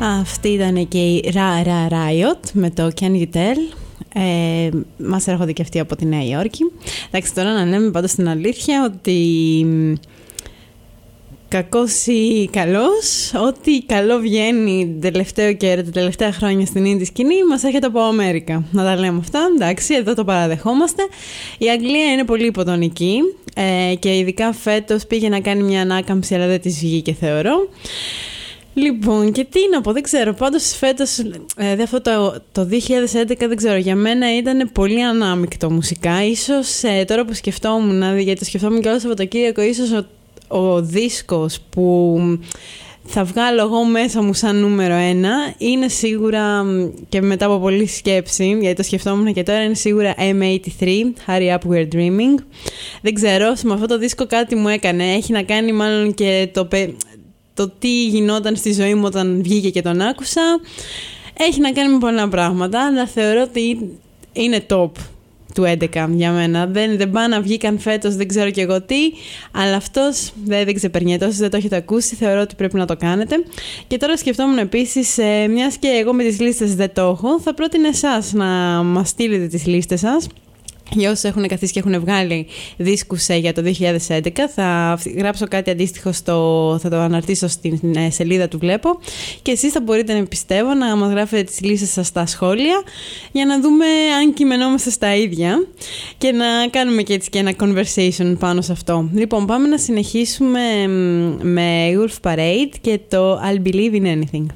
Αυτή ήταν και η Ra Ra Riot με το Can You Tell. Ε, μας έρχονται και αυτοί από τη Νέα Υόρκη. Εντάξει, τώρα να λέμε πάντως την αλήθεια ότι κακός ή καλός, ό,τι καλό βγαίνει τελευταίο καιρό, τα τελευταία χρόνια στην ίδια σκηνή, μας έρχεται από Αμέρικα. Να τα λέμε αυτά, εντάξει, εδώ το παραδεχόμαστε. Η Αγγλία είναι πολύ υποτονική ε, και ειδικά φέτος πήγε να κάνει μια ανάκαμψη, αλλά δεν της βγήκε θεωρώ. Λοιπόν, και τι να πω, δεν ξέρω. Πάντως φέτος, ε, αυτό το, το 2011, δεν ξέρω, για μένα ήταν πολύ ανάμεικτο μουσικά. σω ε, τώρα που σκεφτόμουν, γιατί το σκεφτόμουν και όλο Σαββατοκύριακο, ίσως ο, ο δίσκος που θα βγάλω εγώ μέσα μου σαν νούμερο ένα είναι σίγουρα και μετά από πολλή σκέψη, γιατί το σκεφτόμουν και τώρα, είναι σίγουρα M83, Hurry Up We're Dreaming. Δεν ξέρω, με αυτό το δίσκο κάτι μου έκανε. Έχει να κάνει μάλλον και το, το τι γινόταν στη ζωή μου όταν βγήκε και τον άκουσα. Έχει να κάνει με πολλά πράγματα, αλλά θεωρώ ότι είναι top του 11 για μένα. Δεν, δεν πάνε να βγήκαν φέτος, δεν ξέρω και εγώ τι, αλλά αυτός δεν, δεν ξεπερνιέται. Όσοι δεν το έχετε ακούσει, θεωρώ ότι πρέπει να το κάνετε. Και τώρα σκεφτόμουν επίσης, ε, μιας και εγώ με τις λίστες δεν το έχω, θα πρότεινα εσάς να μας στείλετε τις λίστες σας για όσους έχουν καθίσει και έχουν βγάλει δίσκους ε, για το 2011 θα γράψω κάτι αντίστοιχο στο, θα το αναρτήσω στην ε, σελίδα του Βλέπω και εσείς θα μπορείτε να πιστεύω να μας γράφετε τις λύσεις σας στα σχόλια για να δούμε αν κειμενόμαστε στα ίδια και να κάνουμε και έτσι και ένα conversation πάνω σε αυτό. Λοιπόν πάμε να συνεχίσουμε με Wolf Parade και το I'll Believe in Anything.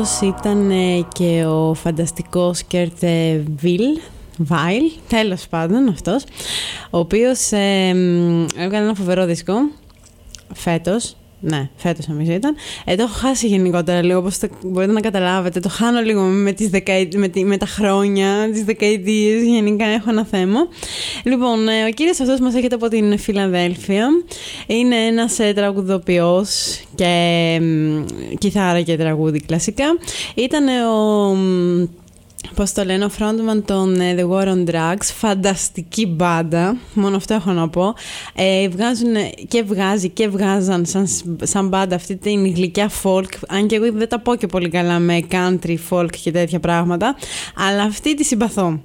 Αυτός ήταν ε, και ο φανταστικός Κέρτ Βιλ, Βάιλ, τέλος πάντων αυτός, ο οποίος ε, έβγαλε ένα φοβερό δίσκο φέτος, ναι, φέτος νομίζω ήταν. Ε, το έχω χάσει γενικότερα λίγο, όπως μπορείτε να καταλάβετε. Το χάνω λίγο με, τις με, τη... με τα χρόνια, τις δεκαετίες. Γενικά έχω ένα θέμα. Λοιπόν, ε, ο κύριος αυτός μας έρχεται από την Φιλαδέλφια. Είναι ένας ε, τραγουδοποιός και ε, κιθάρα και τραγούδι κλασικά. Ήταν ο Πώς το λένε, ο frontman των ε, The War on Drugs, φανταστική μπάντα, μόνο αυτό έχω να πω. Ε, βγάζουν και βγάζει και βγάζαν σαν, σαν μπάντα αυτή την γλυκιά folk, αν και εγώ δεν τα πω και πολύ καλά με country, folk και τέτοια πράγματα, αλλά αυτή τη συμπαθώ.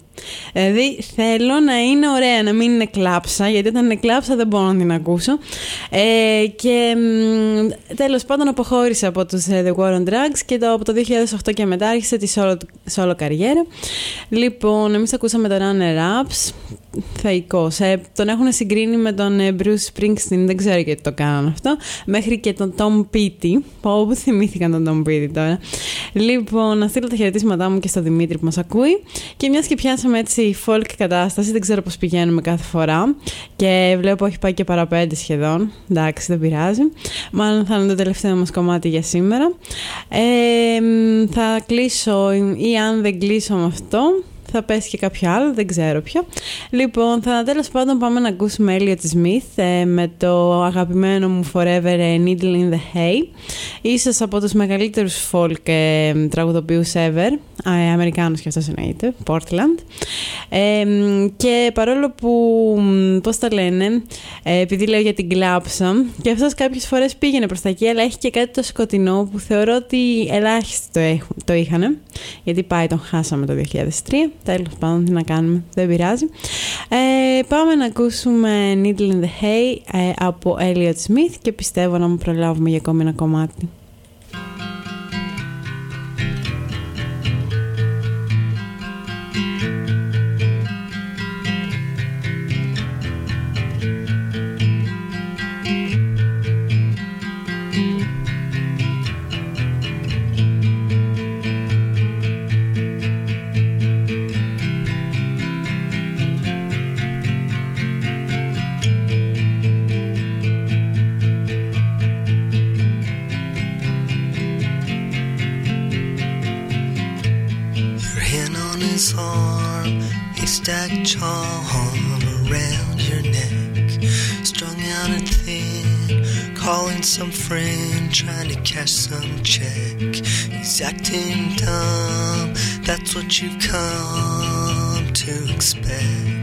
Δηλαδή θέλω να είναι ωραία, να μην είναι κλάψα, γιατί όταν είναι κλάψα δεν μπορώ να την ακούσω. Ε, και τέλος πάντων αποχώρησε από τους ε, The War on Drugs και το, από το 2008 και μετά άρχισε τη solo, solo καριέρα. Λοιπόν, εμείς ακούσαμε το Runner Ups, θεϊκός. Ε, τον έχουν συγκρίνει με τον ε, Bruce Springsteen, δεν ξέρω γιατί το κάνανε αυτό, μέχρι και τον Tom Petty. Πω, που θυμήθηκαν τον Tom Petty τώρα. Λοιπόν, να στείλω τα χαιρετίσματά μου και στο Δημήτρη που μας ακούει. Και μιας και πιάσαμε έτσι folk κατάσταση, δεν ξέρω πώς πηγαίνουμε κάθε φορά. Και βλέπω έχει πάει και παραπέντε σχεδόν. Εντάξει, δεν πειράζει. Μάλλον θα είναι το τελευταίο μας κομμάτι για σήμερα. Ε, θα κλείσω ή αν δεν κλείσω με αυτό θα πέσει και κάποιο άλλο, δεν ξέρω ποιο. Λοιπόν, θα τέλος πάντων πάμε να ακούσουμε Elliot Smith ε, με το αγαπημένο μου Forever ε, Needle in the Hay. Ίσως από τους μεγαλύτερους folk ε, τραγουδοποιούς ever, ε, Αμερικάνος και αυτός εννοείται, Portland. Ε, και παρόλο που, πώς τα λένε, ε, επειδή λέω για την κλάψα, και αυτός κάποιες φορές πήγαινε προς τα εκεί, αλλά έχει και κάτι το σκοτεινό που θεωρώ ότι ελάχιστο το, το είχαν, γιατί πάει τον χάσαμε το 2003 Τέλος πάντων, τι να κάνουμε, δεν πειράζει. Ε, πάμε να ακούσουμε Needle in the Hay ε, από Elliot Smith και πιστεύω να μου προλάβουμε για ακόμη ένα κομμάτι. Some friend trying to cash some check. He's acting dumb, that's what you've come to expect.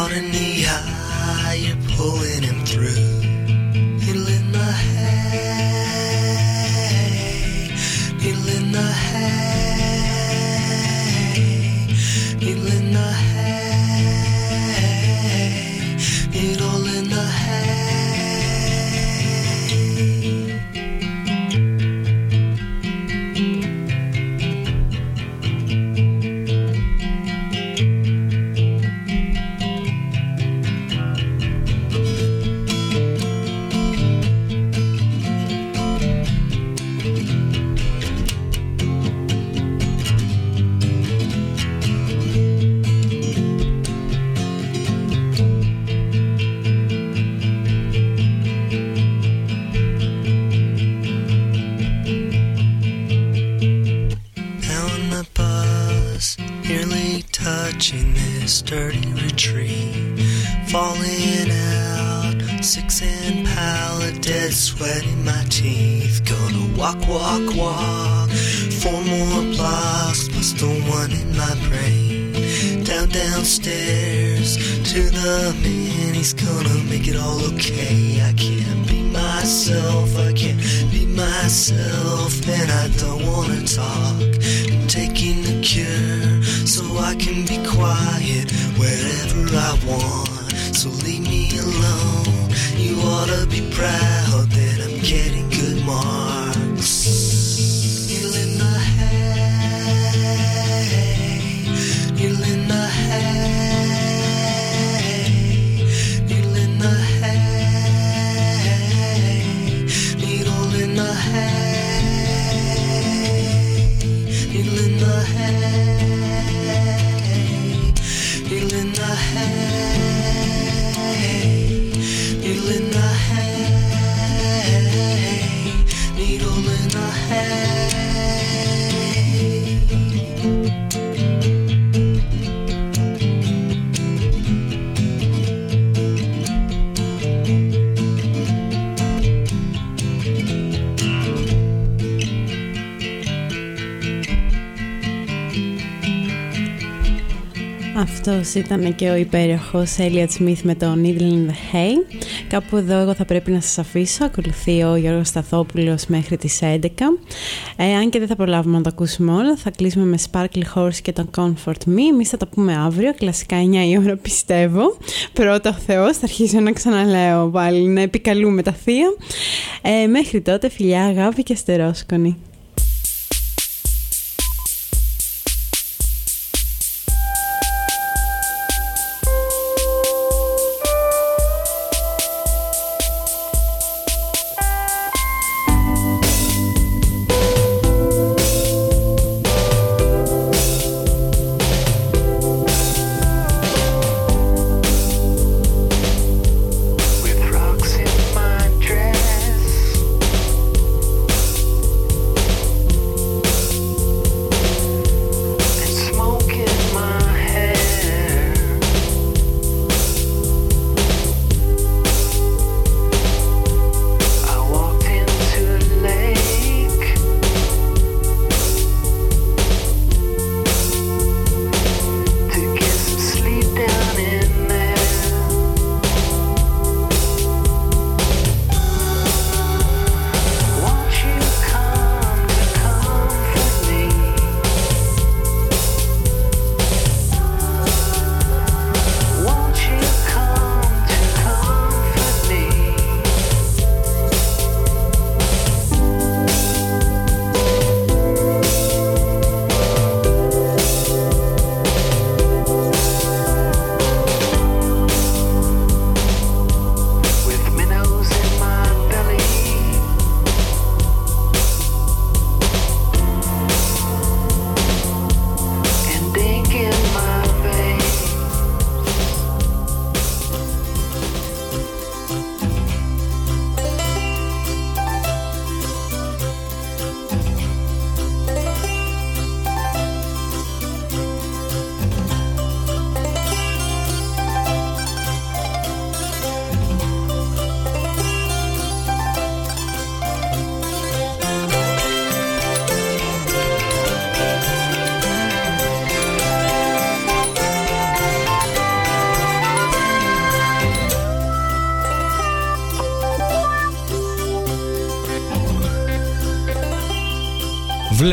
i need the one in my brain. Down, downstairs to the man. He's gonna make it all okay. I can't be myself. I can't be myself. And I don't wanna talk. I'm taking the cure so I can be quiet wherever I want. So leave me alone. You ought to be proud that I'm getting good marks. in the head Αυτός ήταν και ο υπέροχος Elliot Smith με το Needle in the Hay. Κάπου εδώ εγώ θα πρέπει να σας αφήσω. Ακολουθεί ο Γιώργος Σταθόπουλος μέχρι τις 11. Ε, αν και δεν θα προλάβουμε να το ακούσουμε όλα, θα κλείσουμε με Sparkle Horse και τον Comfort Me. Εμείς θα τα πούμε αύριο, κλασικά 9 η ώρα πιστεύω. Πρώτα ο Θεός, θα αρχίσω να ξαναλέω πάλι, να επικαλούμε τα θεία. Ε, μέχρι τότε, φιλιά, αγάπη και αστερόσκονη.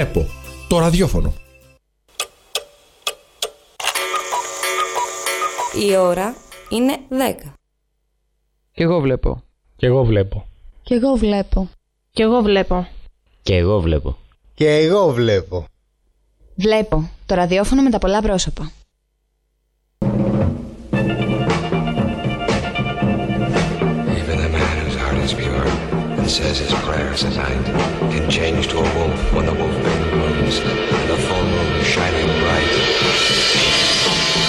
Βλέπω το ραδιόφωνο. Η ώρα είναι 10. Κι εγώ βλέπω. Κι εγώ βλέπω. Κι εγώ βλέπω. Κι εγώ βλέπω. Και εγώ βλέπω. Και εγώ βλέπω. Βλέπω το ραδιόφωνο με τα πολλά πρόσωπα. says his prayers at night can change to a wolf when the wolf moons and the full moon shining bright.